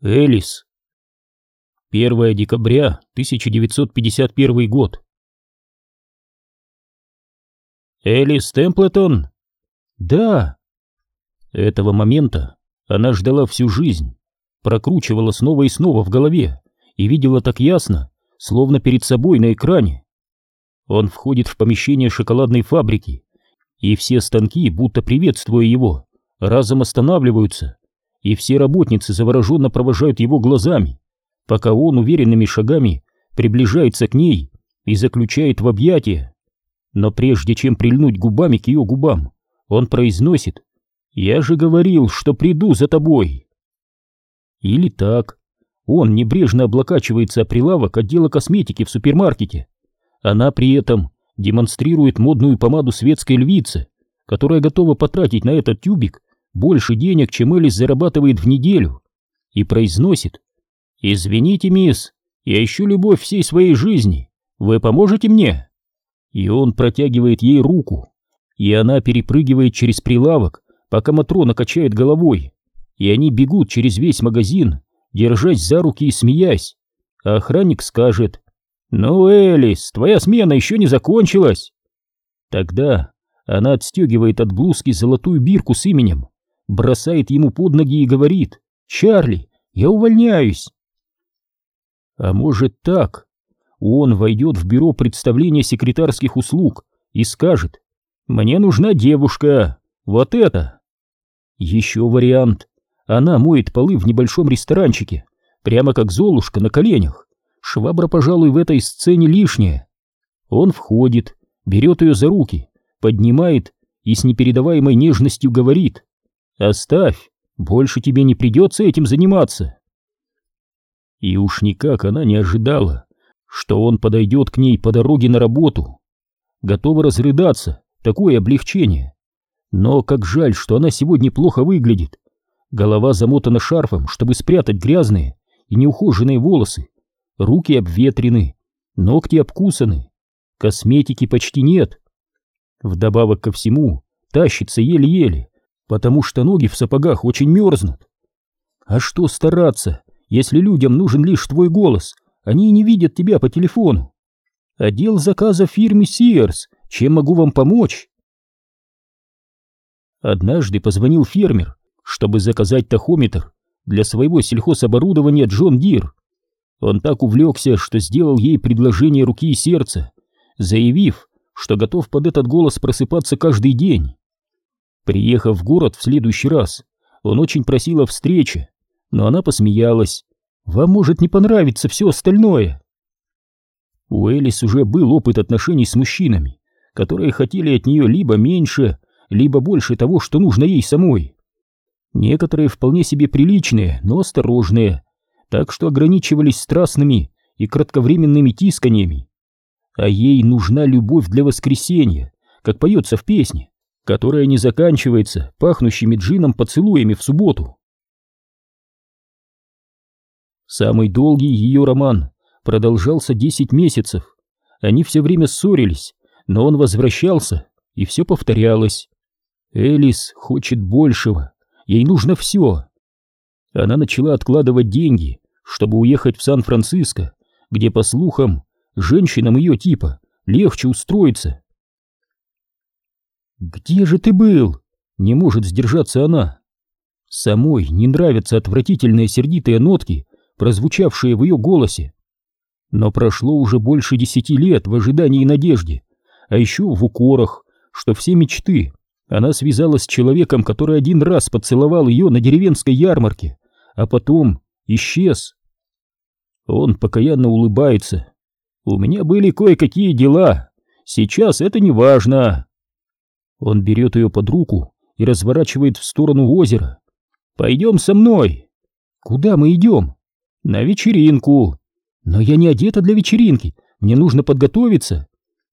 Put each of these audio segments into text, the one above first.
Элис. 1 декабря 1951 год. Элис Темплетон? Да. Этого момента она ждала всю жизнь, прокручивала снова и снова в голове и видела так ясно, словно перед собой на экране. Он входит в помещение шоколадной фабрики, и все станки, будто приветствуя его, разом останавливаются, и все работницы завороженно провожают его глазами, пока он уверенными шагами приближается к ней и заключает в объятия. Но прежде чем прильнуть губами к ее губам, он произносит «Я же говорил, что приду за тобой». Или так. Он небрежно облокачивается о прилавок отдела косметики в супермаркете. Она при этом демонстрирует модную помаду светской львицы, которая готова потратить на этот тюбик больше денег, чем Элис зарабатывает в неделю, и произносит «Извините, мисс, я ищу любовь всей своей жизни, вы поможете мне?» И он протягивает ей руку, и она перепрыгивает через прилавок, пока Матрона качает головой, и они бегут через весь магазин, держась за руки и смеясь, а охранник скажет «Ну, Элис, твоя смена еще не закончилась!» Тогда она отстегивает от блузки золотую бирку с именем бросает ему под ноги и говорит «Чарли, я увольняюсь!» А может так? Он войдет в бюро представления секретарских услуг и скажет «Мне нужна девушка, вот это!» Еще вариант. Она моет полы в небольшом ресторанчике, прямо как Золушка на коленях. Швабра, пожалуй, в этой сцене лишняя. Он входит, берет ее за руки, поднимает и с непередаваемой нежностью говорит Оставь, больше тебе не придется этим заниматься. И уж никак она не ожидала, что он подойдет к ней по дороге на работу. Готова разрыдаться, такое облегчение. Но как жаль, что она сегодня плохо выглядит. Голова замотана шарфом, чтобы спрятать грязные и неухоженные волосы. Руки обветрены, ногти обкусаны, косметики почти нет. Вдобавок ко всему, тащится еле-еле, потому что ноги в сапогах очень мерзнут. А что стараться, если людям нужен лишь твой голос, они не видят тебя по телефону? Отдел заказа фирмы Sears, чем могу вам помочь? Однажды позвонил фермер, чтобы заказать тахометр для своего сельхозоборудования John Deere. Он так увлекся, что сделал ей предложение руки и сердца, заявив, что готов под этот голос просыпаться каждый день. Приехав в город в следующий раз, он очень просил о встрече, но она посмеялась. «Вам может не понравиться все остальное». У Элис уже был опыт отношений с мужчинами, которые хотели от нее либо меньше, либо больше того, что нужно ей самой. Некоторые вполне себе приличные, но осторожные, так что ограничивались страстными и кратковременными тисканиями. А ей нужна любовь для воскресения, как поется в песне которая не заканчивается пахнущими джином поцелуями в субботу. Самый долгий ее роман продолжался 10 месяцев. Они все время ссорились, но он возвращался, и все повторялось. Элис хочет большего, ей нужно все. Она начала откладывать деньги, чтобы уехать в Сан-Франциско, где, по слухам, женщинам ее типа легче устроиться. «Где же ты был?» — не может сдержаться она. Самой не нравятся отвратительные сердитые нотки, прозвучавшие в ее голосе. Но прошло уже больше десяти лет в ожидании и надежде, а еще в укорах, что все мечты она связалась с человеком, который один раз поцеловал ее на деревенской ярмарке, а потом исчез. Он покаянно улыбается. «У меня были кое-какие дела. Сейчас это не важно. Он берет ее под руку и разворачивает в сторону озера. «Пойдем со мной!» «Куда мы идем?» «На вечеринку!» «Но я не одета для вечеринки, мне нужно подготовиться!»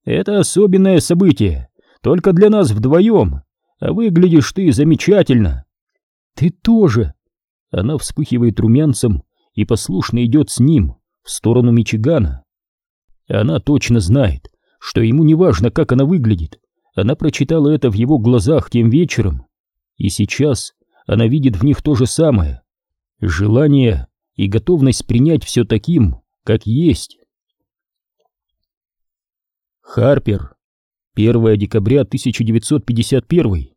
«Это особенное событие, только для нас вдвоем, а выглядишь ты замечательно!» «Ты тоже!» Она вспыхивает румянцем и послушно идет с ним в сторону Мичигана. Она точно знает, что ему не важно, как она выглядит, она прочитала это в его глазах тем вечером, и сейчас она видит в них то же самое. Желание и готовность принять все таким, как есть. Харпер. 1 декабря 1951.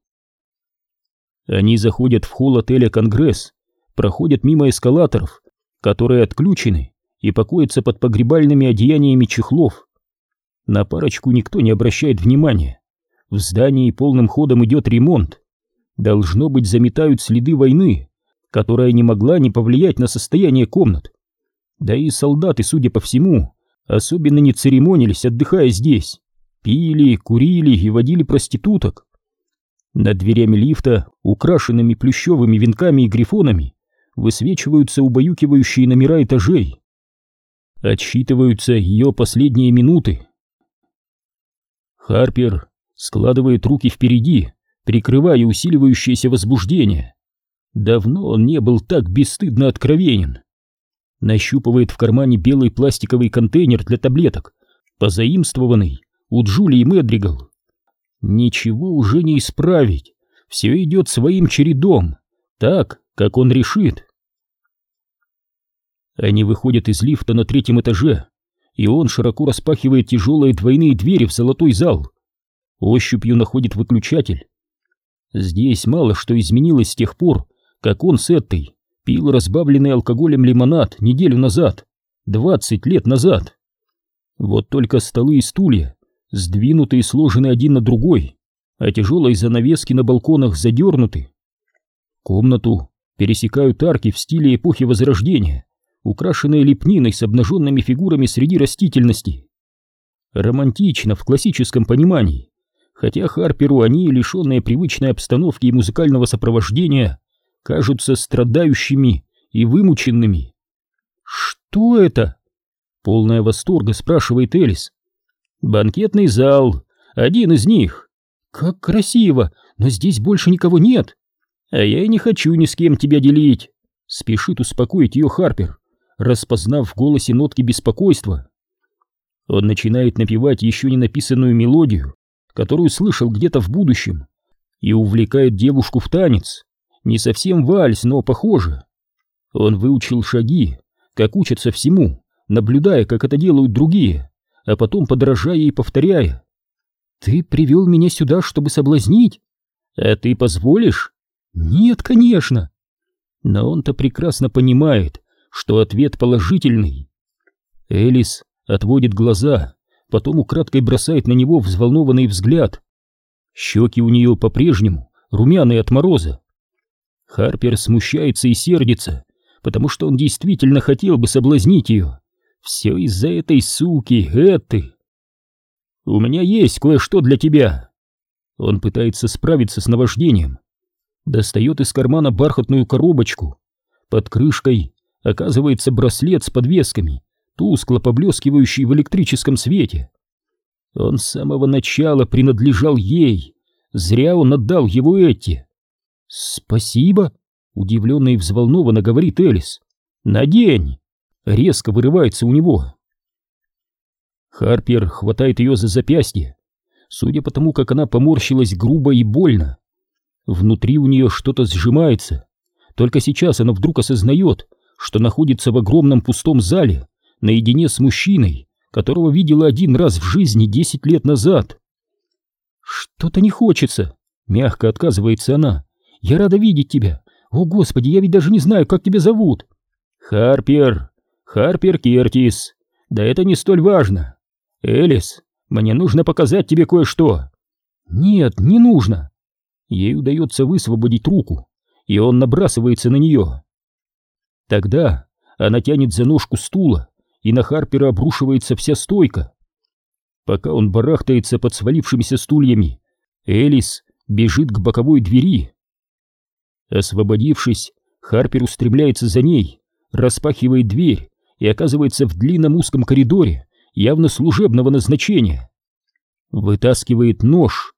Они заходят в холл отеля «Конгресс», проходят мимо эскалаторов, которые отключены и покоятся под погребальными одеяниями чехлов. На парочку никто не обращает внимания. В здании полным ходом идет ремонт. Должно быть, заметают следы войны, которая не могла не повлиять на состояние комнат. Да и солдаты, судя по всему, особенно не церемонились, отдыхая здесь. Пили, курили и водили проституток. Над дверями лифта, украшенными плющевыми венками и грифонами, высвечиваются убаюкивающие номера этажей. Отсчитываются ее последние минуты. Харпер складывает руки впереди, прикрывая усиливающееся возбуждение. Давно он не был так бесстыдно откровенен. Нащупывает в кармане белый пластиковый контейнер для таблеток, позаимствованный у Джулии Медригал. Ничего уже не исправить, все идет своим чередом, так, как он решит. Они выходят из лифта на третьем этаже, и он широко распахивает тяжелые двойные двери в золотой зал. Ощупью находит выключатель. Здесь мало что изменилось с тех пор, как он с этой пил разбавленный алкоголем лимонад неделю назад, двадцать лет назад. Вот только столы и стулья сдвинуты и сложены один на другой, а тяжелые занавески на балконах задернуты. Комнату пересекают арки в стиле эпохи Возрождения, украшенные лепниной с обнаженными фигурами среди растительности. Романтично в классическом понимании, хотя Харперу они, лишенные привычной обстановки и музыкального сопровождения, кажутся страдающими и вымученными. «Что это?» — полная восторга спрашивает Элис. «Банкетный зал, один из них. Как красиво, но здесь больше никого нет. А я и не хочу ни с кем тебя делить», — спешит успокоить ее Харпер распознав в голосе нотки беспокойства. Он начинает напевать еще не написанную мелодию, которую слышал где-то в будущем, и увлекает девушку в танец. Не совсем вальс, но похоже. Он выучил шаги, как учатся всему, наблюдая, как это делают другие, а потом подражая и повторяя. «Ты привел меня сюда, чтобы соблазнить? А ты позволишь?» «Нет, конечно!» Но он-то прекрасно понимает, что ответ положительный. Элис отводит глаза, потом украдкой бросает на него взволнованный взгляд. Щеки у нее по-прежнему румяные от мороза. Харпер смущается и сердится, потому что он действительно хотел бы соблазнить ее. Все из-за этой суки, этой. «У меня есть кое-что для тебя». Он пытается справиться с наваждением. Достает из кармана бархатную коробочку. Под крышкой оказывается браслет с подвесками, тускло поблескивающий в электрическом свете. Он с самого начала принадлежал ей, зря он отдал его эти. «Спасибо», — удивленно и взволнованно говорит Элис. «Надень!» — резко вырывается у него. Харпер хватает ее за запястье, судя по тому, как она поморщилась грубо и больно. Внутри у нее что-то сжимается. Только сейчас она вдруг осознает, что находится в огромном пустом зале, наедине с мужчиной, которого видела один раз в жизни десять лет назад. «Что-то не хочется», — мягко отказывается она. «Я рада видеть тебя. О, Господи, я ведь даже не знаю, как тебя зовут». «Харпер. Харпер Кертис. Да это не столь важно. Элис, мне нужно показать тебе кое-что». «Нет, не нужно». Ей удается высвободить руку, и он набрасывается на нее. Тогда она тянет за ножку стула, и на Харпера обрушивается вся стойка. Пока он барахтается под свалившимися стульями, Элис бежит к боковой двери. Освободившись, Харпер устремляется за ней, распахивает дверь и оказывается в длинном узком коридоре, явно служебного назначения. Вытаскивает нож.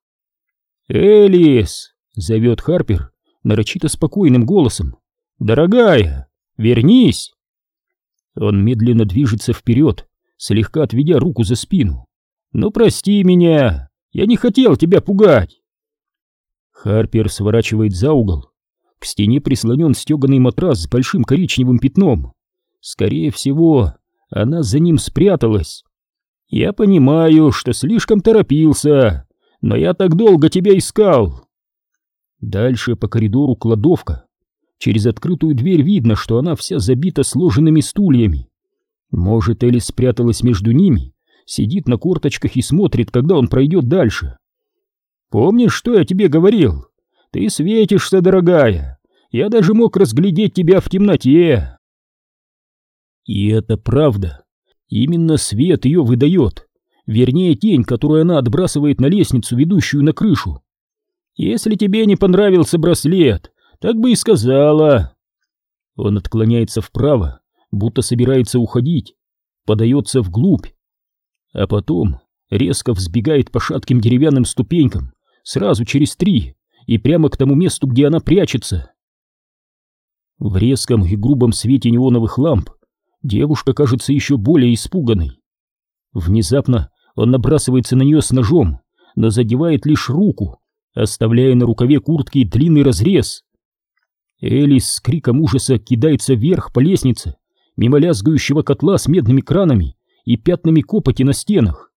«Элис!» — зовет Харпер нарочито спокойным голосом. «Дорогая!» Вернись!» Он медленно движется вперед, слегка отведя руку за спину. «Ну, прости меня! Я не хотел тебя пугать!» Харпер сворачивает за угол. К стене прислонен стеганый матрас с большим коричневым пятном. Скорее всего, она за ним спряталась. Я понимаю, что слишком торопился, но я так долго тебя искал. Дальше по коридору кладовка. Через открытую дверь видно, что она вся забита сложенными стульями. Может, Элли спряталась между ними, сидит на корточках и смотрит, когда он пройдет дальше. Помнишь, что я тебе говорил? Ты светишься, дорогая. Я даже мог разглядеть тебя в темноте. И это правда. Именно свет ее выдает. Вернее, тень, которую она отбрасывает на лестницу, ведущую на крышу. Если тебе не понравился браслет, так бы и сказала. Он отклоняется вправо, будто собирается уходить, подается вглубь, а потом резко взбегает по шатким деревянным ступенькам, сразу через три, и прямо к тому месту, где она прячется. В резком и грубом свете неоновых ламп девушка кажется еще более испуганной. Внезапно он набрасывается на нее с ножом, но задевает лишь руку, оставляя на рукаве куртки длинный разрез. Элис с криком ужаса кидается вверх по лестнице, мимо лязгающего котла с медными кранами и пятнами копоти на стенах.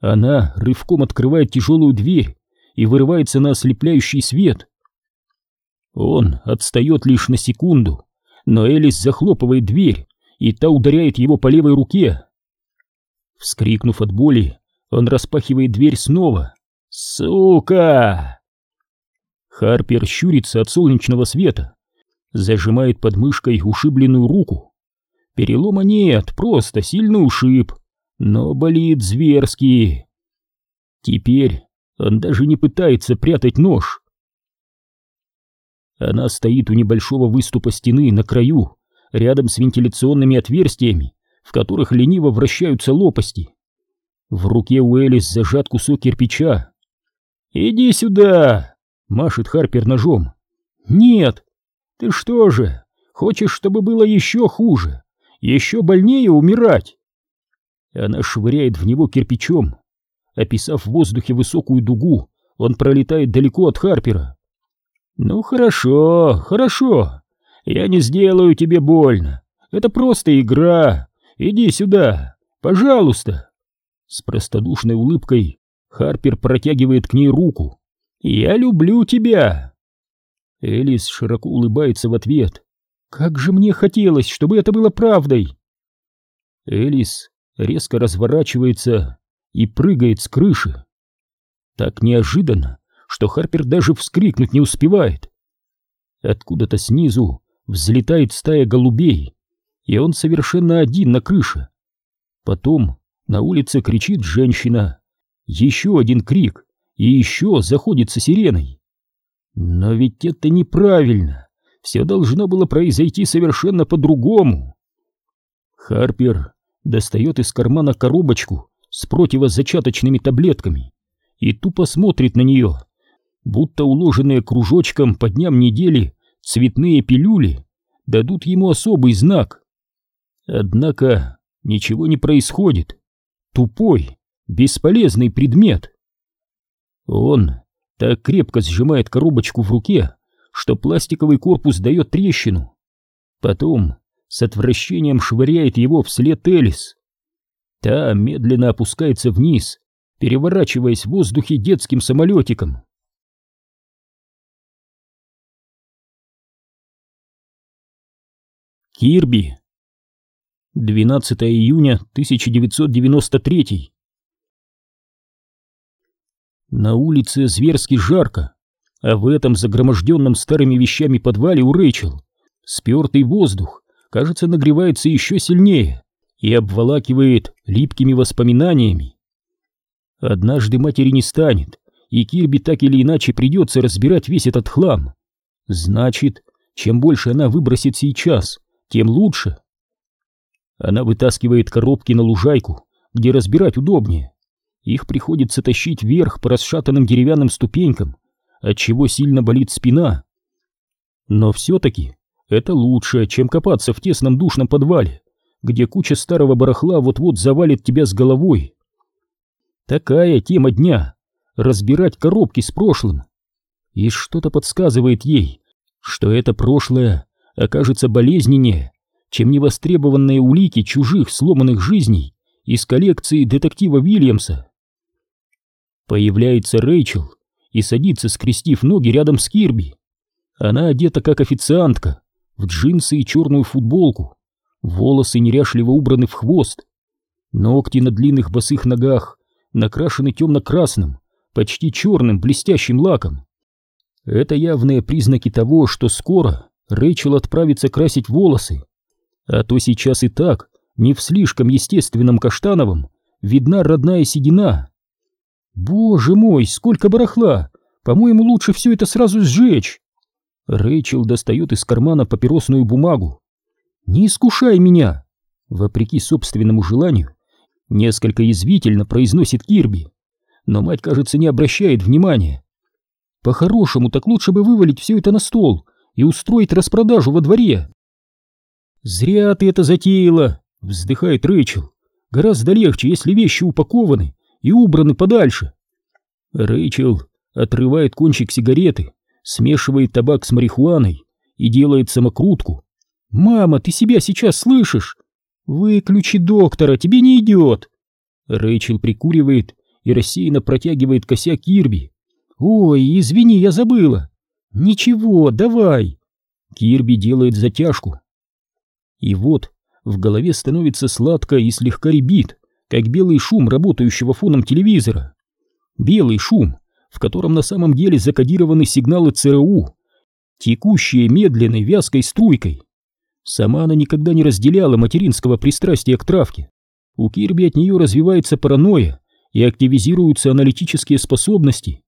Она рывком открывает тяжелую дверь и вырывается на ослепляющий свет. Он отстает лишь на секунду, но Элис захлопывает дверь, и та ударяет его по левой руке. Вскрикнув от боли, он распахивает дверь снова. «Сука!» Харпер щурится от солнечного света, зажимает под мышкой ушибленную руку. Перелома нет, просто сильный ушиб, но болит зверски. Теперь он даже не пытается прятать нож. Она стоит у небольшого выступа стены на краю, рядом с вентиляционными отверстиями, в которых лениво вращаются лопасти. В руке у Элис зажат кусок кирпича. «Иди сюда!» — машет Харпер ножом. «Нет! Ты что же, хочешь, чтобы было еще хуже? Еще больнее умирать?» Она швыряет в него кирпичом. Описав в воздухе высокую дугу, он пролетает далеко от Харпера. «Ну хорошо, хорошо. Я не сделаю тебе больно. Это просто игра. Иди сюда, пожалуйста!» С простодушной улыбкой Харпер протягивает к ней руку. «Я люблю тебя!» Элис широко улыбается в ответ. «Как же мне хотелось, чтобы это было правдой!» Элис резко разворачивается и прыгает с крыши. Так неожиданно, что Харпер даже вскрикнуть не успевает. Откуда-то снизу взлетает стая голубей, и он совершенно один на крыше. Потом на улице кричит женщина. Еще один крик, и еще заходится сиреной. Но ведь это неправильно. Все должно было произойти совершенно по-другому. Харпер достает из кармана коробочку с противозачаточными таблетками и тупо смотрит на нее, будто уложенные кружочком по дням недели цветные пилюли дадут ему особый знак. Однако ничего не происходит. Тупой, бесполезный предмет. Он так крепко сжимает коробочку в руке, что пластиковый корпус дает трещину. Потом с отвращением швыряет его вслед Элис. Та медленно опускается вниз, переворачиваясь в воздухе детским самолетиком. Кирби 12 июня 1993 На улице зверски жарко, а в этом загроможденном старыми вещами подвале у Рэйчел спертый воздух, кажется, нагревается еще сильнее и обволакивает липкими воспоминаниями. Однажды матери не станет, и Кирби так или иначе придется разбирать весь этот хлам. Значит, чем больше она выбросит сейчас, тем лучше. Она вытаскивает коробки на лужайку, где разбирать удобнее. Их приходится тащить вверх по расшатанным деревянным ступенькам, отчего сильно болит спина. Но все-таки это лучше, чем копаться в тесном душном подвале, где куча старого барахла вот-вот завалит тебя с головой. Такая тема дня — разбирать коробки с прошлым. И что-то подсказывает ей, что это прошлое окажется болезненнее, чем невостребованные улики чужих сломанных жизней из коллекции детектива Вильямса. Появляется Рэйчел и садится, скрестив ноги рядом с Кирби. Она одета как официантка, в джинсы и черную футболку, волосы неряшливо убраны в хвост, ногти на длинных босых ногах накрашены темно-красным, почти черным блестящим лаком. Это явные признаки того, что скоро Рэйчел отправится красить волосы, а то сейчас и так, не в слишком естественном каштановом, видна родная седина. Боже мой, сколько барахла! По-моему, лучше все это сразу сжечь. Рэйчел достает из кармана папиросную бумагу. «Не искушай меня!» Вопреки собственному желанию, несколько язвительно произносит Кирби. Но мать, кажется, не обращает внимания. По-хорошему, так лучше бы вывалить все это на стол и устроить распродажу во дворе. «Зря ты это затеяла!» — вздыхает Рэйчел. «Гораздо легче, если вещи упакованы и убраны подальше». Рэйчел отрывает кончик сигареты, смешивает табак с марихуаной и делает самокрутку. «Мама, ты себя сейчас слышишь? Выключи доктора, тебе не идет!» Рэйчел прикуривает и рассеянно протягивает косяк Кирби. «Ой, извини, я забыла!» «Ничего, давай!» Кирби делает затяжку. И вот в голове становится сладко и слегка ребит, как белый шум работающего фоном телевизора. Белый шум, в котором на самом деле закодированы сигналы ЦРУ, текущие медленной вязкой струйкой. Сама она никогда не разделяла материнского пристрастия к травке. У Кирби от нее развивается паранойя и активизируются аналитические способности.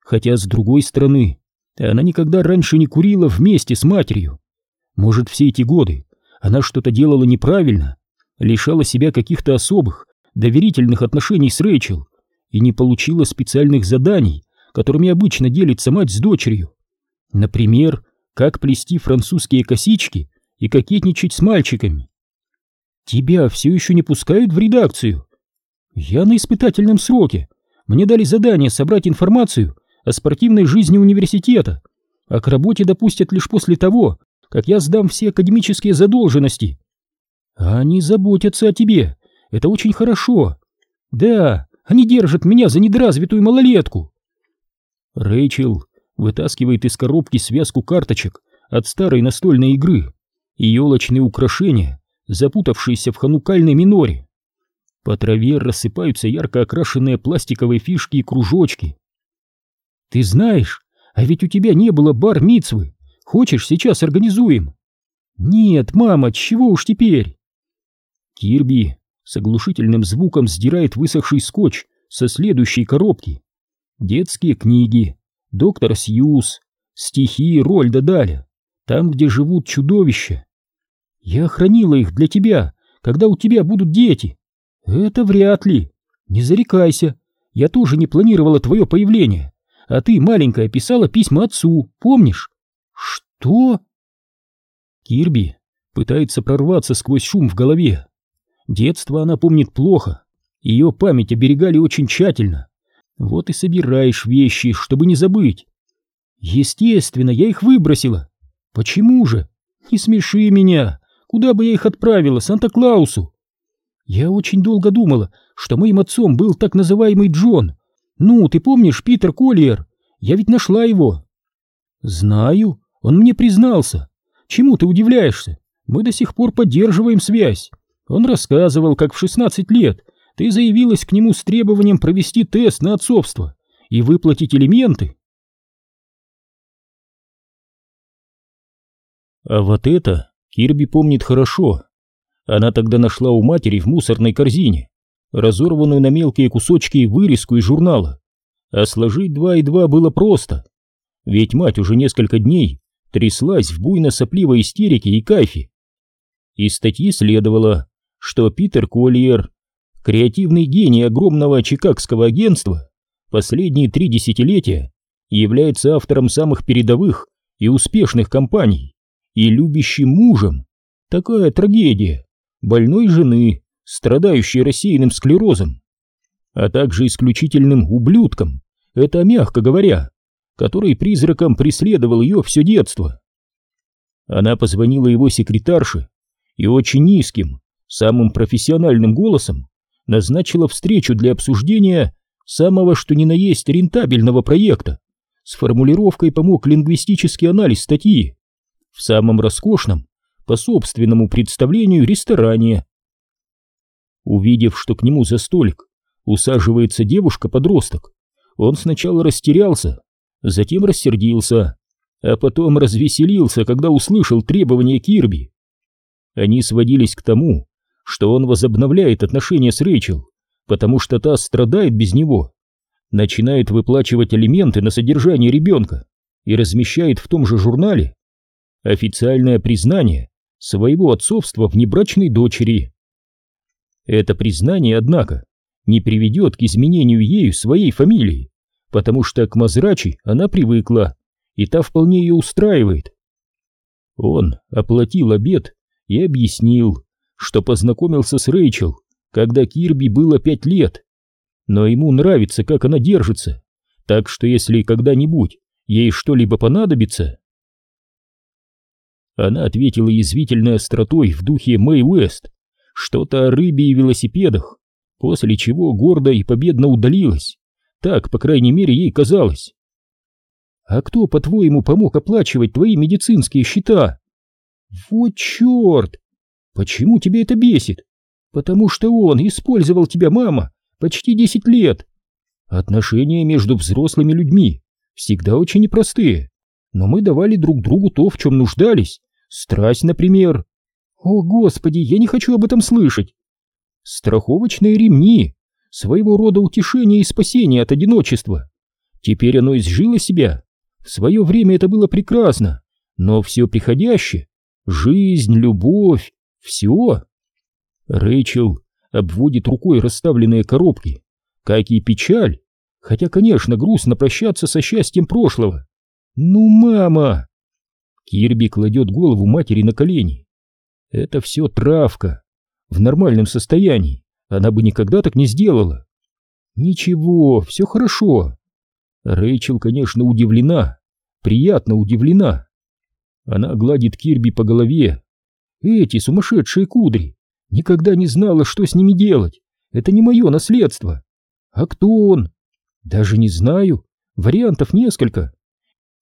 Хотя, с другой стороны, она никогда раньше не курила вместе с матерью. Может, все эти годы она что-то делала неправильно, лишала себя каких-то особых, доверительных отношений с Рэйчел и не получила специальных заданий, которыми обычно делится мать с дочерью. Например, как плести французские косички и кокетничать с мальчиками. Тебя все еще не пускают в редакцию? Я на испытательном сроке. Мне дали задание собрать информацию о спортивной жизни университета, а к работе допустят лишь после того, как я сдам все академические задолженности. Они заботятся о тебе, это очень хорошо. Да, они держат меня за недоразвитую малолетку. Рэйчел вытаскивает из коробки связку карточек от старой настольной игры и елочные украшения, запутавшиеся в ханукальной миноре. По траве рассыпаются ярко окрашенные пластиковые фишки и кружочки. Ты знаешь, а ведь у тебя не было бар-мицвы. Хочешь, сейчас организуем? Нет, мама, чего уж теперь? Кирби с оглушительным звуком сдирает высохший скотч со следующей коробки детские книги, доктор Сьюз, стихи Рольда Даля, там, где живут чудовища. Я хранила их для тебя, когда у тебя будут дети. Это вряд ли. Не зарекайся, я тоже не планировала твое появление, а ты, маленькая, писала письма отцу, помнишь? Что? Кирби пытается прорваться сквозь шум в голове. Детство она помнит плохо, ее память оберегали очень тщательно. Вот и собираешь вещи, чтобы не забыть. Естественно, я их выбросила. Почему же? Не смеши меня. Куда бы я их отправила, Санта-Клаусу? Я очень долго думала, что моим отцом был так называемый Джон. Ну, ты помнишь Питер Коллиер? Я ведь нашла его. Знаю, он мне признался. Чему ты удивляешься? Мы до сих пор поддерживаем связь. Он рассказывал, как в 16 лет ты заявилась к нему с требованием провести тест на отцовство и выплатить элементы. А вот это Кирби помнит хорошо. Она тогда нашла у матери в мусорной корзине разорванную на мелкие кусочки вырезку из журнала. А сложить два и два было просто. Ведь мать уже несколько дней тряслась в буйно-сопливой истерике и кайфе. Из статьи следовало, что Питер Коллиер Креативный гений огромного чикагского агентства последние три десятилетия является автором самых передовых и успешных компаний и любящим мужем. Такая трагедия больной жены, страдающей рассеянным склерозом, а также исключительным ублюдком, это мягко говоря, который призраком преследовал ее все детство. Она позвонила его секретарше и очень низким, самым профессиональным голосом назначила встречу для обсуждения самого что ни на есть рентабельного проекта. С формулировкой помог лингвистический анализ статьи. В самом роскошном, по собственному представлению, ресторане. Увидев, что к нему за столик усаживается девушка-подросток, он сначала растерялся, затем рассердился, а потом развеселился, когда услышал требования Кирби. Они сводились к тому, что он возобновляет отношения с Рэйчел, потому что та страдает без него, начинает выплачивать алименты на содержание ребенка и размещает в том же журнале официальное признание своего отцовства внебрачной дочери. Это признание, однако, не приведет к изменению ею своей фамилии, потому что к Мазрачи она привыкла, и та вполне ее устраивает. Он оплатил обед и объяснил, что познакомился с Рэйчел, когда Кирби было пять лет, но ему нравится, как она держится, так что если когда-нибудь ей что-либо понадобится... Она ответила язвительной остротой в духе Мэй Уэст, что-то о рыбе и велосипедах, после чего гордо и победно удалилась. Так, по крайней мере, ей казалось. «А кто, по-твоему, помог оплачивать твои медицинские счета?» «Вот черт! Почему тебе это бесит? Потому что он использовал тебя, мама, почти десять лет. Отношения между взрослыми людьми всегда очень непростые, но мы давали друг другу то, в чем нуждались. Страсть, например. О, Господи, я не хочу об этом слышать. Страховочные ремни, своего рода утешение и спасение от одиночества. Теперь оно изжило себя. В свое время это было прекрасно, но все приходящее, жизнь, любовь, все. Рэйчел обводит рукой расставленные коробки, как и печаль, хотя, конечно, грустно прощаться со счастьем прошлого. Ну, мама! Кирби кладет голову матери на колени. Это все травка. В нормальном состоянии она бы никогда так не сделала. Ничего, все хорошо. Рэйчел, конечно, удивлена, приятно удивлена. Она гладит Кирби по голове. Эти сумасшедшие кудри. Никогда не знала, что с ними делать. Это не мое наследство. А кто он? Даже не знаю. Вариантов несколько.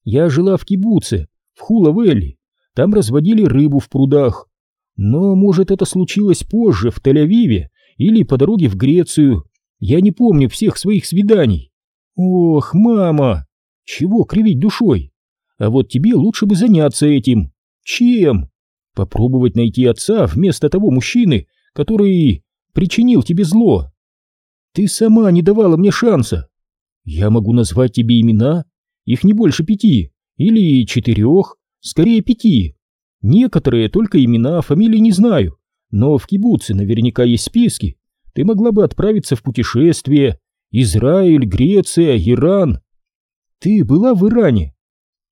Я жила в кибуце, в Хула-Вэлли. Там разводили рыбу в прудах. Но, может, это случилось позже, в Тель-Авиве или по дороге в Грецию. Я не помню всех своих свиданий. Ох, мама! Чего кривить душой? А вот тебе лучше бы заняться этим. Чем? Попробовать найти отца вместо того мужчины, который причинил тебе зло. Ты сама не давала мне шанса. Я могу назвать тебе имена, их не больше пяти, или четырех, скорее пяти. Некоторые только имена, фамилии не знаю, но в кибуце наверняка есть списки. Ты могла бы отправиться в путешествие. Израиль, Греция, Иран. Ты была в Иране?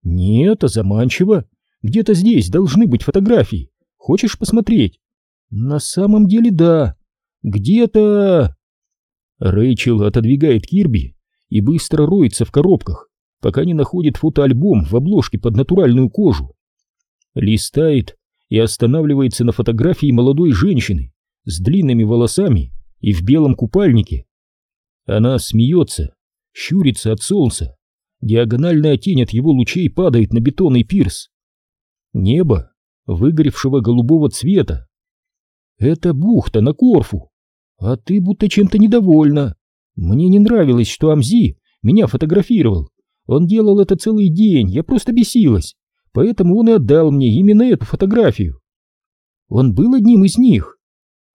Нет, а заманчиво. Где-то здесь должны быть фотографии. Хочешь посмотреть? На самом деле да. Где-то... Рэйчел отодвигает Кирби и быстро роется в коробках, пока не находит фотоальбом в обложке под натуральную кожу. Листает и останавливается на фотографии молодой женщины с длинными волосами и в белом купальнике. Она смеется, щурится от солнца. Диагональная тень от его лучей падает на бетонный пирс. Небо, выгоревшего голубого цвета. Это бухта на Корфу. А ты будто чем-то недовольна. Мне не нравилось, что Амзи меня фотографировал. Он делал это целый день, я просто бесилась. Поэтому он и отдал мне именно эту фотографию. Он был одним из них.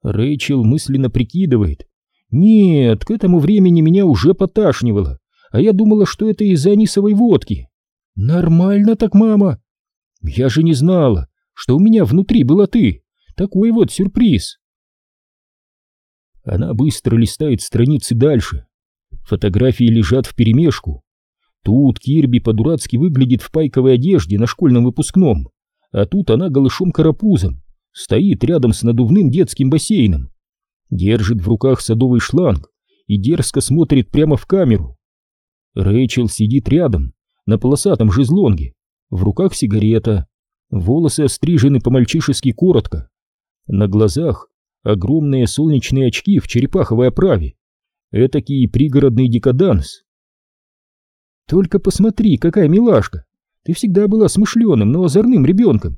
Рэйчел мысленно прикидывает. Нет, к этому времени меня уже поташнивало, а я думала, что это из-за анисовой водки. Нормально так, мама. Я же не знала, что у меня внутри была ты. Такой вот сюрприз. Она быстро листает страницы дальше. Фотографии лежат вперемешку. Тут Кирби по-дурацки выглядит в пайковой одежде на школьном выпускном, а тут она голышом карапузом, стоит рядом с надувным детским бассейном, держит в руках садовый шланг и дерзко смотрит прямо в камеру. Рэйчел сидит рядом, на полосатом жезлонге, в руках сигарета, волосы острижены по-мальчишески коротко. На глазах огромные солнечные очки в черепаховой оправе. Этакий пригородный декаданс. Только посмотри, какая милашка. Ты всегда была смышленым, но озорным ребенком.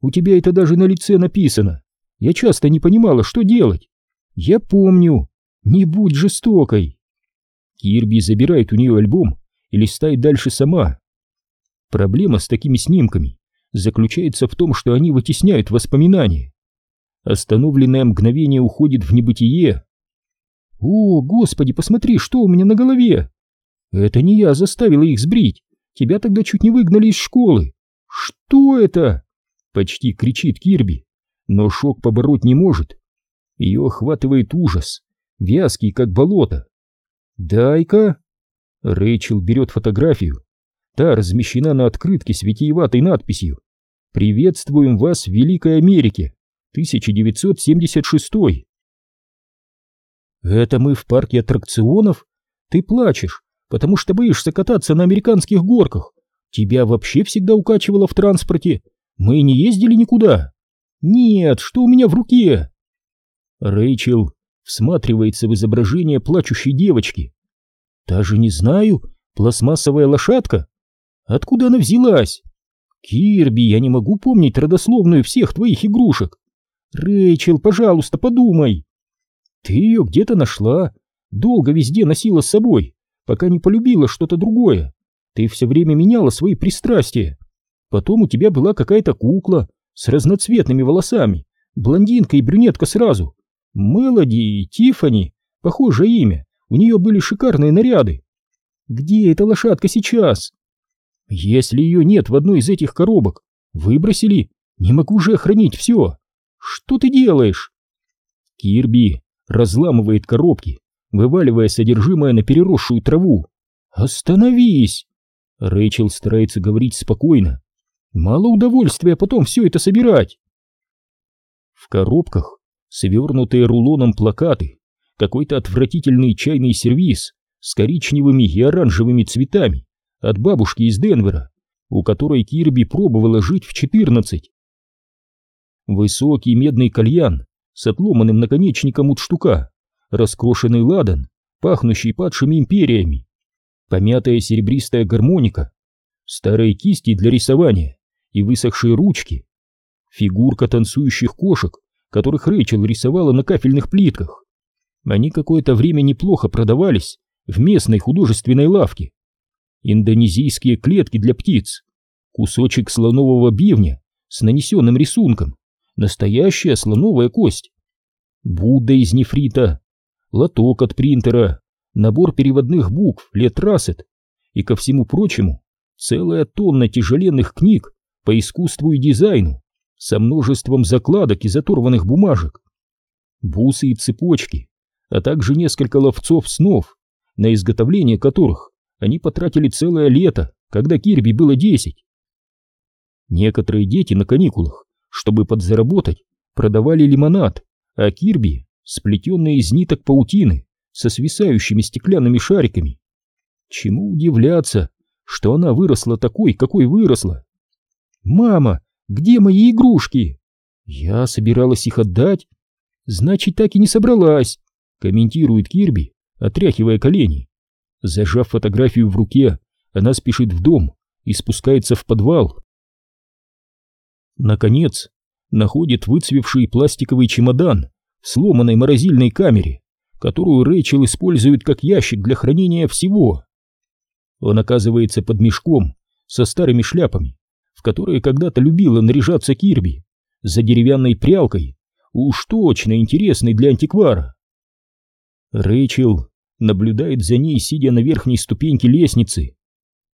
У тебя это даже на лице написано. Я часто не понимала, что делать. Я помню. Не будь жестокой. Кирби забирает у нее альбом и листает дальше сама. Проблема с такими снимками заключается в том, что они вытесняют воспоминания. Остановленное мгновение уходит в небытие. «О, господи, посмотри, что у меня на голове!» «Это не я заставила их сбрить. Тебя тогда чуть не выгнали из школы. Что это?» Почти кричит Кирби, но шок побороть не может. Ее охватывает ужас, вязкий, как болото. «Дай-ка!» Рэйчел берет фотографию. Та размещена на открытке с витиеватой надписью «Приветствуем вас в Великой Америке, 1976». «Это мы в парке аттракционов? Ты плачешь, потому что боишься кататься на американских горках. Тебя вообще всегда укачивало в транспорте. Мы не ездили никуда. Нет, что у меня в руке?» Рэйчел всматривается в изображение плачущей девочки. «Даже не знаю, пластмассовая лошадка? Откуда она взялась? Кирби, я не могу помнить родословную всех твоих игрушек. Рэйчел, пожалуйста, подумай. Ты ее где-то нашла, долго везде носила с собой, пока не полюбила что-то другое. Ты все время меняла свои пристрастия. Потом у тебя была какая-то кукла с разноцветными волосами, блондинка и брюнетка сразу. Мелоди и Тиффани, похожее имя, у нее были шикарные наряды. Где эта лошадка сейчас? Если ее нет в одной из этих коробок, выбросили, не могу же охранить все. Что ты делаешь? Кирби разламывает коробки, вываливая содержимое на переросшую траву. «Остановись!» Рэйчел старается говорить спокойно. «Мало удовольствия потом все это собирать!» В коробках свернутые рулоном плакаты, какой-то отвратительный чайный сервиз с коричневыми и оранжевыми цветами от бабушки из Денвера, у которой Кирби пробовала жить в 14. Высокий медный кальян с отломанным наконечником от штука, раскрошенный ладан, пахнущий падшими империями, помятая серебристая гармоника, старые кисти для рисования и высохшие ручки, фигурка танцующих кошек, которых Рэйчел рисовала на кафельных плитках. Они какое-то время неплохо продавались в местной художественной лавке, индонезийские клетки для птиц, кусочек слонового бивня с нанесенным рисунком, настоящая слоновая кость, Будда из нефрита, лоток от принтера, набор переводных букв Летрасет и, ко всему прочему, целая тонна тяжеленных книг по искусству и дизайну со множеством закладок из оторванных бумажек, бусы и цепочки, а также несколько ловцов снов, на изготовление которых они потратили целое лето, когда Кирби было десять. Некоторые дети на каникулах, чтобы подзаработать, продавали лимонад, а Кирби — сплетенные из ниток паутины со свисающими стеклянными шариками. Чему удивляться, что она выросла такой, какой выросла? «Мама, где мои игрушки?» «Я собиралась их отдать». «Значит, так и не собралась», — комментирует Кирби, отряхивая колени. Зажав фотографию в руке, она спешит в дом и спускается в подвал. Наконец, находит выцвевший пластиковый чемодан в сломанной морозильной камере, которую Рэйчел использует как ящик для хранения всего. Он оказывается под мешком со старыми шляпами, в которые когда-то любила наряжаться Кирби, за деревянной прялкой, уж точно интересной для антиквара. Рэйчел наблюдает за ней, сидя на верхней ступеньке лестницы.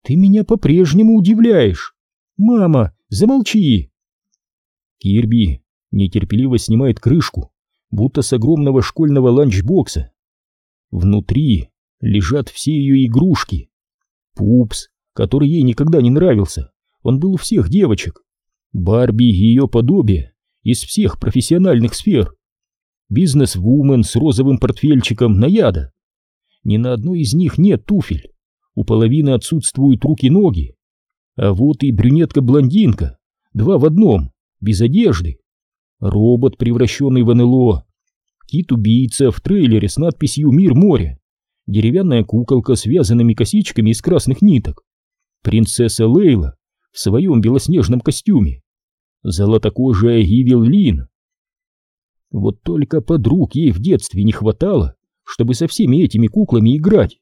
«Ты меня по-прежнему удивляешь! Мама, замолчи!» Кирби нетерпеливо снимает крышку, будто с огромного школьного ланчбокса. Внутри лежат все ее игрушки. Пупс, который ей никогда не нравился, он был у всех девочек. Барби ее подобие из всех профессиональных сфер. Бизнес-вумен с розовым портфельчиком на яда ни на одной из них нет туфель, у половины отсутствуют руки-ноги. А вот и брюнетка-блондинка, два в одном, без одежды. робот, превращенный в НЛО, кит-убийца в трейлере с надписью «Мир моря», деревянная куколка с вязаными косичками из красных ниток, принцесса Лейла в своем белоснежном костюме, золотокожая Ивил Лин. Вот только подруг ей в детстве не хватало, чтобы со всеми этими куклами играть.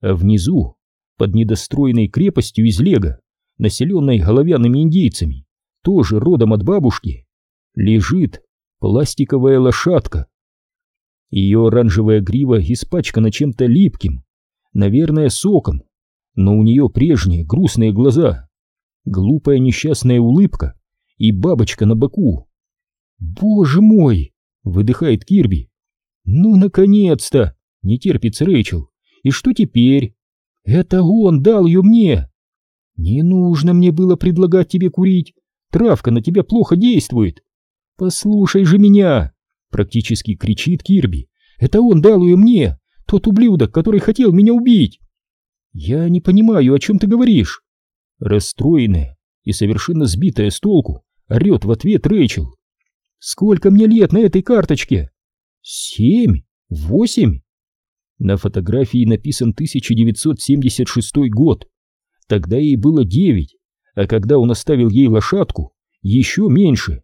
А внизу, под недостроенной крепостью из лего, населенной головянными индейцами, тоже родом от бабушки, лежит пластиковая лошадка. Ее оранжевая грива испачкана чем-то липким, наверное, соком, но у нее прежние грустные глаза, глупая несчастная улыбка и бабочка на боку. «Боже мой!» — выдыхает Кирби. «Ну, наконец-то!» — не терпится Рэйчел. «И что теперь?» «Это он дал ее мне!» «Не нужно мне было предлагать тебе курить. Травка на тебя плохо действует!» «Послушай же меня!» — практически кричит Кирби. «Это он дал ее мне! Тот ублюдок, который хотел меня убить!» «Я не понимаю, о чем ты говоришь!» Расстроенная и совершенно сбитая с толку, орет в ответ Рэйчел. «Сколько мне лет на этой карточке?» «Семь? Восемь?» На фотографии написан 1976 год. Тогда ей было девять, а когда он оставил ей лошадку, еще меньше.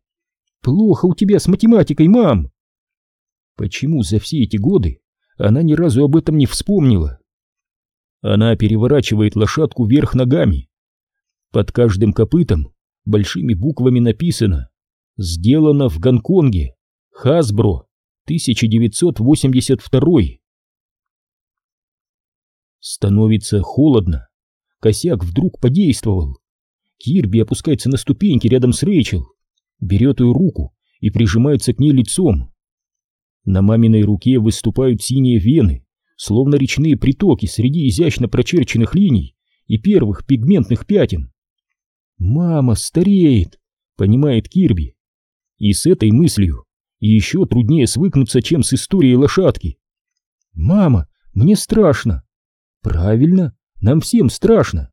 Плохо у тебя с математикой, мам. Почему за все эти годы она ни разу об этом не вспомнила? Она переворачивает лошадку вверх ногами. Под каждым копытом большими буквами написано «Сделано в Гонконге. Хасбро. 1982». Становится холодно. Косяк вдруг подействовал. Кирби опускается на ступеньки рядом с Рэйчел, берет ее руку и прижимается к ней лицом. На маминой руке выступают синие вены, словно речные притоки среди изящно прочерченных линий и первых пигментных пятен. «Мама стареет», — понимает Кирби. И с этой мыслью еще труднее свыкнуться, чем с историей лошадки. «Мама, мне страшно», Правильно, нам всем страшно.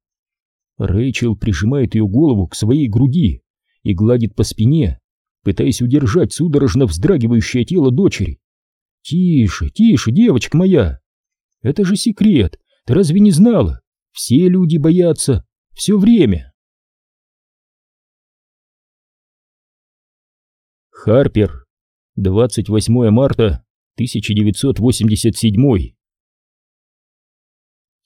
Рэйчел прижимает ее голову к своей груди и гладит по спине, пытаясь удержать судорожно вздрагивающее тело дочери. «Тише, тише, девочка моя! Это же секрет, ты разве не знала? Все люди боятся, все время!» Харпер, 28 марта 1987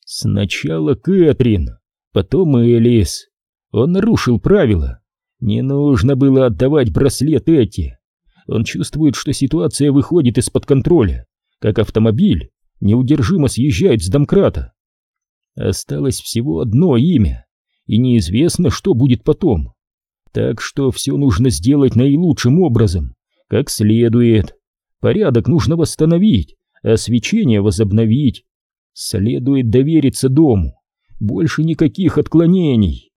Сначала Кэтрин, потом Элис. Он нарушил правила. Не нужно было отдавать браслет Эти. Он чувствует, что ситуация выходит из-под контроля, как автомобиль неудержимо съезжает с домкрата. Осталось всего одно имя, и неизвестно, что будет потом. Так что все нужно сделать наилучшим образом, как следует. Порядок нужно восстановить, освещение возобновить, Следует довериться дому. Больше никаких отклонений.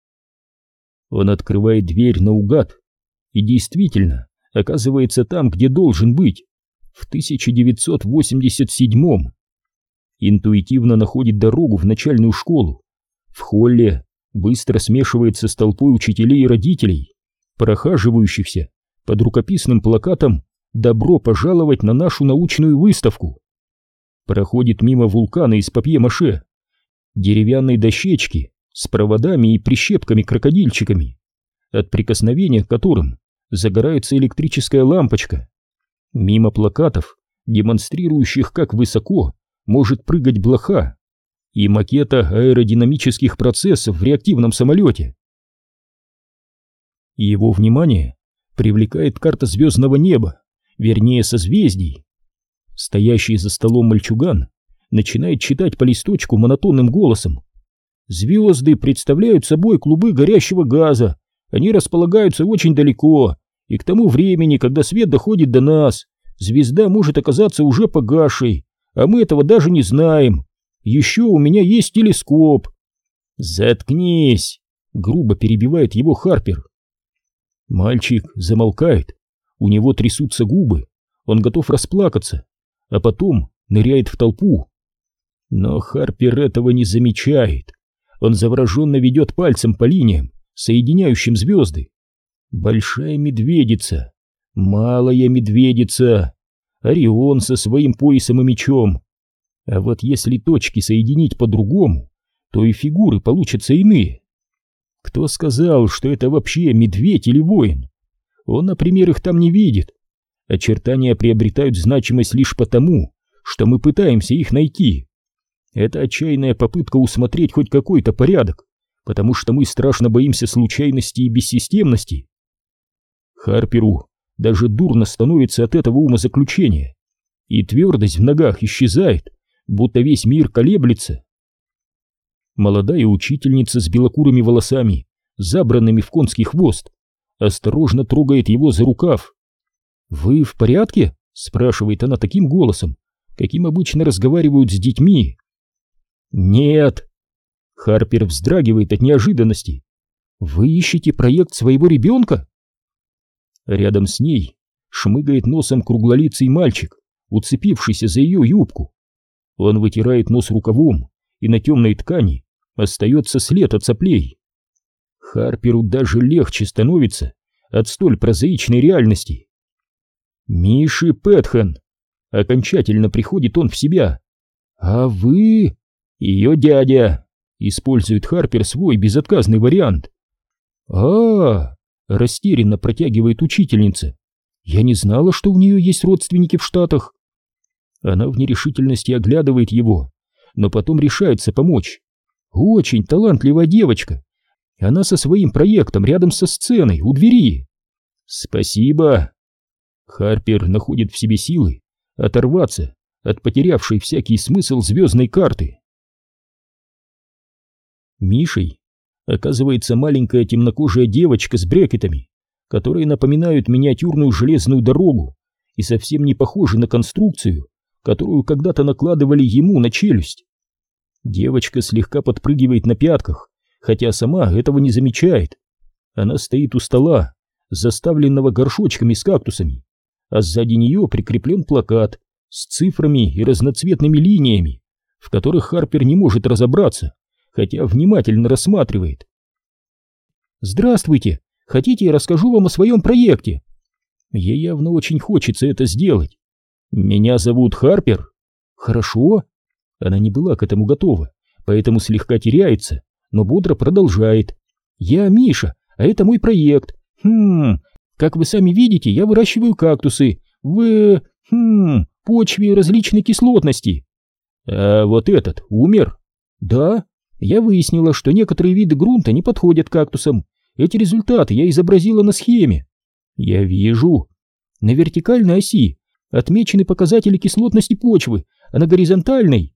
Он открывает дверь наугад и действительно оказывается там, где должен быть, в 1987-м. Интуитивно находит дорогу в начальную школу. В холле быстро смешивается с толпой учителей и родителей, прохаживающихся под рукописным плакатом «Добро пожаловать на нашу научную выставку» проходит мимо вулкана из папье-маше, деревянной дощечки с проводами и прищепками-крокодильчиками, от прикосновения к которым загорается электрическая лампочка, мимо плакатов, демонстрирующих, как высоко может прыгать блоха, и макета аэродинамических процессов в реактивном самолете. Его внимание привлекает карта звездного неба, вернее созвездий, Стоящий за столом мальчуган начинает читать по листочку монотонным голосом. Звезды представляют собой клубы горящего газа. Они располагаются очень далеко, и к тому времени, когда свет доходит до нас, звезда может оказаться уже погасшей, а мы этого даже не знаем. Еще у меня есть телескоп. Заткнись, грубо перебивает его Харпер. Мальчик замолкает, у него трясутся губы, он готов расплакаться, а потом ныряет в толпу. Но Харпер этого не замечает. Он завороженно ведет пальцем по линиям, соединяющим звезды. Большая медведица, малая медведица, Орион со своим поясом и мечом. А вот если точки соединить по-другому, то и фигуры получатся иные. Кто сказал, что это вообще медведь или воин? Он, например, их там не видит. Очертания приобретают значимость лишь потому, что мы пытаемся их найти. Это отчаянная попытка усмотреть хоть какой-то порядок, потому что мы страшно боимся случайности и бессистемности. Харперу даже дурно становится от этого умозаключения, и твердость в ногах исчезает, будто весь мир колеблется. Молодая учительница с белокурыми волосами, забранными в конский хвост, осторожно трогает его за рукав. «Вы в порядке?» — спрашивает она таким голосом, каким обычно разговаривают с детьми. «Нет!» Харпер вздрагивает от неожиданности. «Вы ищете проект своего ребенка?» Рядом с ней шмыгает носом круглолицый мальчик, уцепившийся за ее юбку. Он вытирает нос рукавом, и на темной ткани остается след от соплей. Харперу даже легче становится от столь прозаичной реальности. Миши Пэтхэн. Окончательно приходит он в себя. А вы... Ее дядя. Использует Харпер свой безотказный вариант. а, -а, -а Растерянно протягивает учительница. Я не знала, что у нее есть родственники в Штатах. Она в нерешительности оглядывает его, но потом решается помочь. Очень талантливая девочка. Она со своим проектом рядом со сценой, у двери. Спасибо. Харпер находит в себе силы оторваться от потерявшей всякий смысл звездной карты. Мишей оказывается маленькая темнокожая девочка с брекетами, которые напоминают миниатюрную железную дорогу и совсем не похожи на конструкцию, которую когда-то накладывали ему на челюсть. Девочка слегка подпрыгивает на пятках, хотя сама этого не замечает. Она стоит у стола, заставленного горшочками с кактусами, а сзади нее прикреплен плакат с цифрами и разноцветными линиями, в которых Харпер не может разобраться, хотя внимательно рассматривает. «Здравствуйте! Хотите, я расскажу вам о своем проекте?» Ей явно очень хочется это сделать. «Меня зовут Харпер». «Хорошо». Она не была к этому готова, поэтому слегка теряется, но бодро продолжает. «Я Миша, а это мой проект. Хм, как вы сами видите, я выращиваю кактусы в... хм, почве различной кислотности». «А вот этот умер?» «Да, я выяснила, что некоторые виды грунта не подходят кактусам. Эти результаты я изобразила на схеме. Я вижу. На вертикальной оси отмечены показатели кислотности почвы, а на горизонтальной...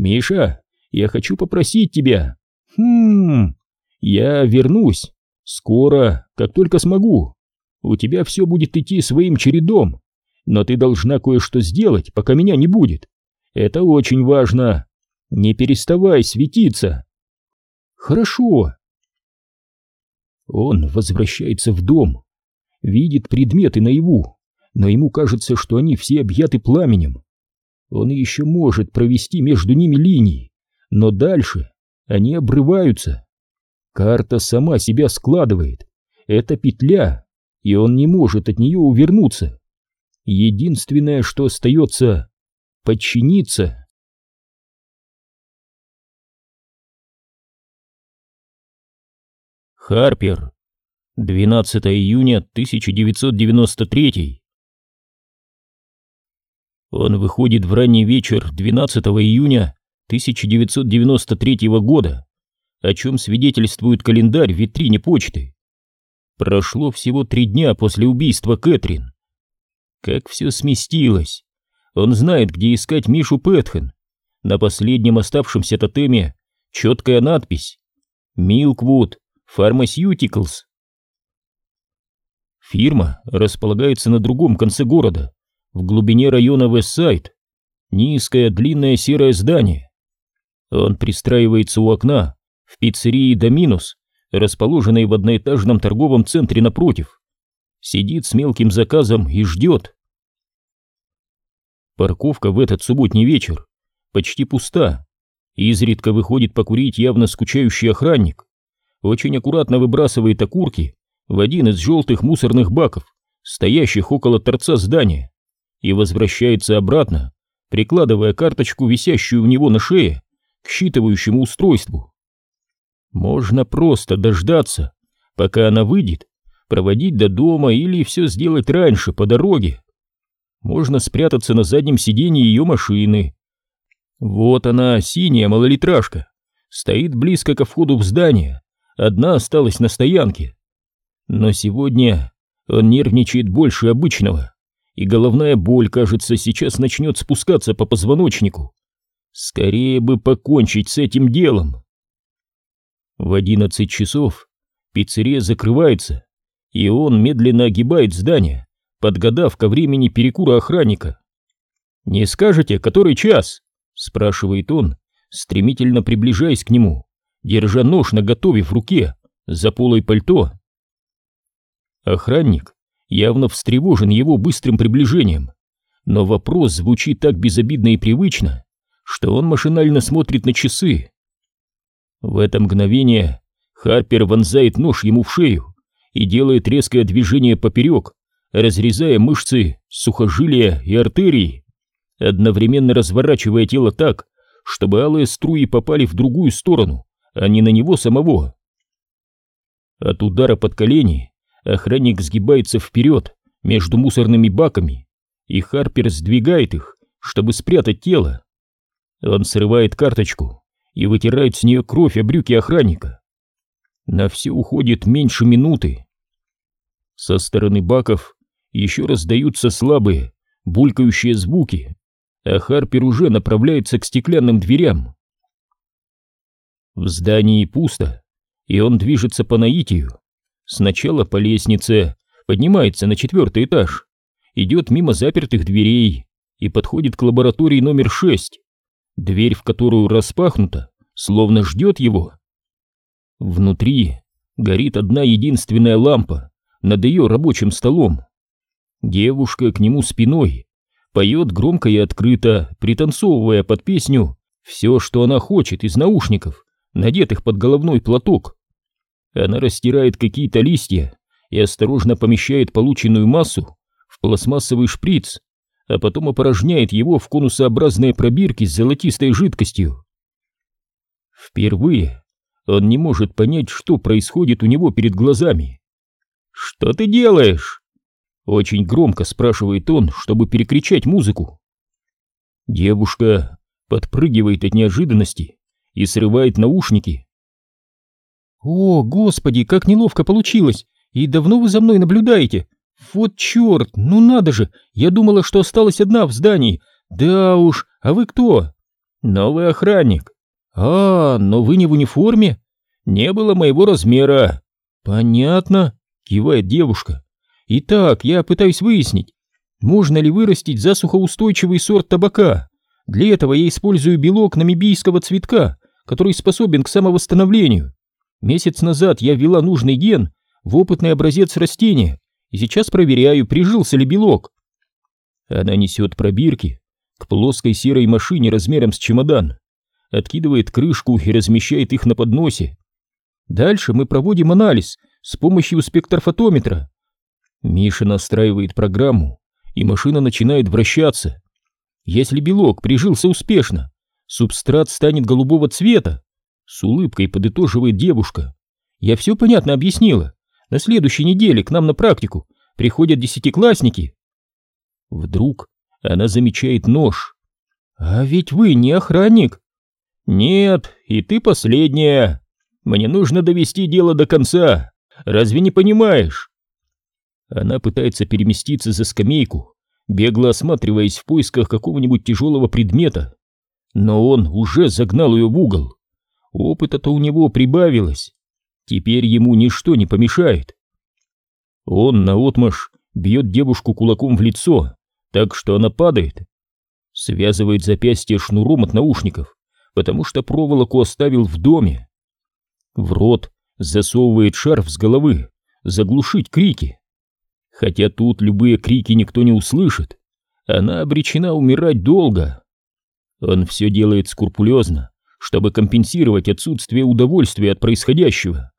Миша, я хочу попросить тебя. Хм... Я вернусь. Скоро, как только смогу. У тебя все будет идти своим чередом. Но ты должна кое-что сделать, пока меня не будет. Это очень важно. Не переставай светиться. Хорошо. Он возвращается в дом, видит предметы наяву, но ему кажется, что они все объяты пламенем. Он еще может провести между ними линии, но дальше они обрываются. Карта сама себя складывает. Это петля, и он не может от нее увернуться. Единственное, что остается — подчиниться. Харпер. 12 июня 1993. Он выходит в ранний вечер 12 июня 1993 года, о чем свидетельствует календарь в витрине почты. Прошло всего три дня после убийства Кэтрин. Как все сместилось. Он знает, где искать Мишу Пэтхен. На последнем оставшемся тотеме четкая надпись «Милквуд Pharmaceuticals. Фирма располагается на другом конце города, в глубине района Вестсайд. Низкое, длинное серое здание. Он пристраивается у окна в пиццерии Доминус, расположенной в одноэтажном торговом центре напротив. Сидит с мелким заказом и ждет. Парковка в этот субботний вечер почти пуста. Изредка выходит покурить явно скучающий охранник очень аккуратно выбрасывает окурки в один из желтых мусорных баков, стоящих около торца здания, и возвращается обратно, прикладывая карточку, висящую у него на шее, к считывающему устройству. Можно просто дождаться, пока она выйдет, проводить до дома или все сделать раньше, по дороге. Можно спрятаться на заднем сиденье ее машины. Вот она, синяя малолитражка, стоит близко ко входу в здание, одна осталась на стоянке. Но сегодня он нервничает больше обычного, и головная боль, кажется, сейчас начнет спускаться по позвоночнику. Скорее бы покончить с этим делом. В одиннадцать часов пиццерия закрывается, и он медленно огибает здание, подгадав ко времени перекура охранника. «Не скажете, который час?» — спрашивает он, стремительно приближаясь к нему, держа нож наготове в руке, за полой пальто. Охранник явно встревожен его быстрым приближением, но вопрос звучит так безобидно и привычно, что он машинально смотрит на часы. В это мгновение Харпер вонзает нож ему в шею и делает резкое движение поперек, разрезая мышцы, сухожилия и артерии, одновременно разворачивая тело так, чтобы алые струи попали в другую сторону, а не на него самого. От удара под колени охранник сгибается вперед между мусорными баками, и Харпер сдвигает их, чтобы спрятать тело. Он срывает карточку и вытирает с нее кровь о брюки охранника. На все уходит меньше минуты. Со стороны баков еще раздаются слабые, булькающие звуки, а Харпер уже направляется к стеклянным дверям. В здании пусто, и он движется по наитию. Сначала по лестнице, поднимается на четвертый этаж, идет мимо запертых дверей и подходит к лаборатории номер шесть, дверь в которую распахнута, словно ждет его. Внутри горит одна единственная лампа над ее рабочим столом. Девушка к нему спиной поет громко и открыто, пританцовывая под песню все, что она хочет из наушников, надетых под головной платок. Она растирает какие-то листья и осторожно помещает полученную массу в пластмассовый шприц, а потом опорожняет его в конусообразные пробирки с золотистой жидкостью. Впервые он не может понять, что происходит у него перед глазами. «Что ты делаешь?» Очень громко спрашивает он, чтобы перекричать музыку. Девушка подпрыгивает от неожиданности и срывает наушники. «О, господи, как неловко получилось! И давно вы за мной наблюдаете? Вот черт, ну надо же! Я думала, что осталась одна в здании. Да уж, а вы кто?» «Новый охранник». «А, но вы не в униформе?» «Не было моего размера». «Понятно», — кивает девушка. «Итак, я пытаюсь выяснить, можно ли вырастить засухоустойчивый сорт табака. Для этого я использую белок намибийского цветка, который способен к самовосстановлению. Месяц назад я ввела нужный ген в опытный образец растения и сейчас проверяю, прижился ли белок. Она несет пробирки к плоской серой машине размером с чемодан, откидывает крышку и размещает их на подносе. Дальше мы проводим анализ с помощью спектрофотометра. Миша настраивает программу, и машина начинает вращаться. Если белок прижился успешно, субстрат станет голубого цвета, с улыбкой подытоживает девушка. Я все понятно объяснила. На следующей неделе к нам на практику приходят десятиклассники. Вдруг она замечает нож. А ведь вы не охранник. Нет, и ты последняя. Мне нужно довести дело до конца. Разве не понимаешь? Она пытается переместиться за скамейку, бегло осматриваясь в поисках какого-нибудь тяжелого предмета. Но он уже загнал ее в угол. Опыта-то у него прибавилось. Теперь ему ничто не помешает. Он наотмашь бьет девушку кулаком в лицо, так что она падает. Связывает запястье шнуром от наушников, потому что проволоку оставил в доме. В рот засовывает шарф с головы, заглушить крики. Хотя тут любые крики никто не услышит, она обречена умирать долго. Он все делает скрупулезно, чтобы компенсировать отсутствие удовольствия от происходящего.